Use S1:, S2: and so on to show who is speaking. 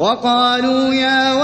S1: وقالوا يا